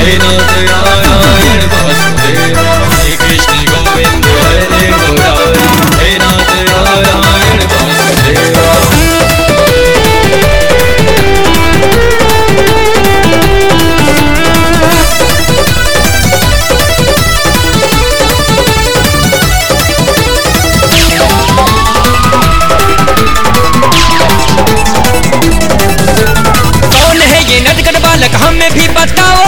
Min हमें भी बताओ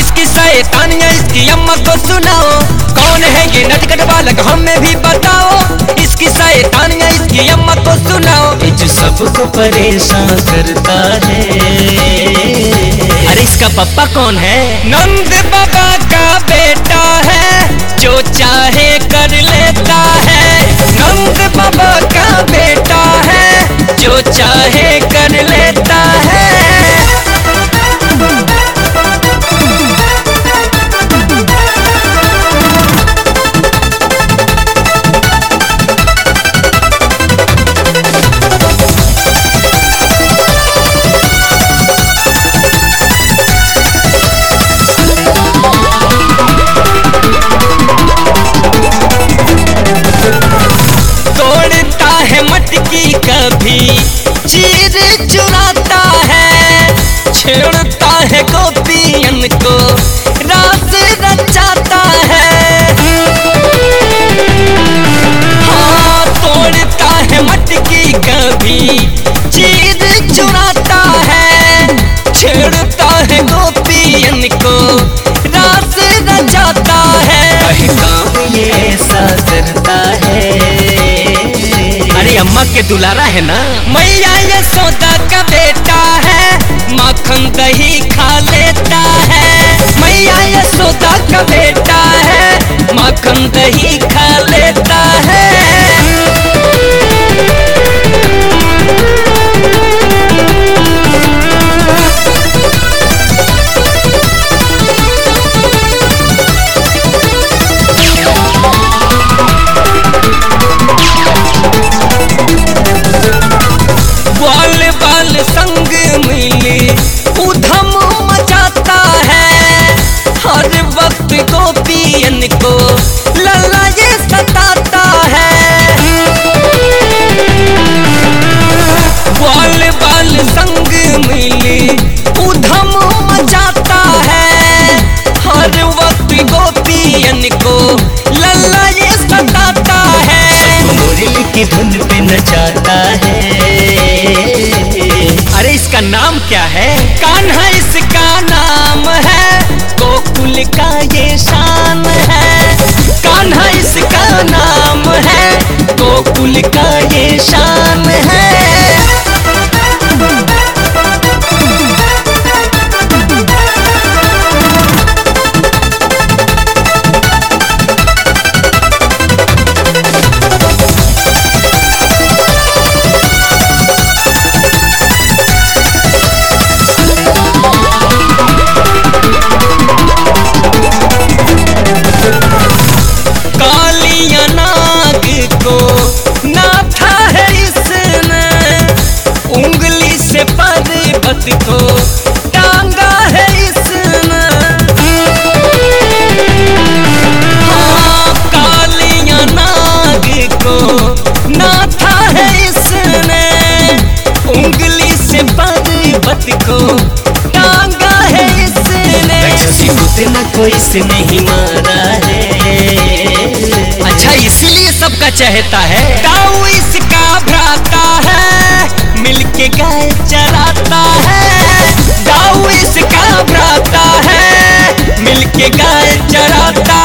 इसकी शैतानियाँ इसकी अम्मा को सुनाओ। कौन है ये नटखट बालक हमें भी बताओ इसकी शैतानियाँ इसकी अम्मा को सुनाओ। जो सबको परेशान करता है। अरे इसका पप्पा कौन है? नंद बाबा का बेटा है जो चाहे कर लेता है। नंद बाबा का चीर चुराता है, छेड़ता है गोपियन को रात रचाता है। हाँ तोड़ता है मटकी कभी चीर चुराता है, छेड़ता दुलारा है ना? मैया यशोदा का बेटा है, माखन दही खा लेता है। मैया यशोदा का बेटा है, माखन दही 加油！पर्वत टांगा है इसने हाँ, कालिया नाग को नाथा है इसने उंगली से पर्वत को टांगा है इसने उतना कोई से नहीं मारा है। अच्छा इसीलिए सबका चाहता है। इसका भ्राता है मिलके गाय चराता भ्राता गाय चराता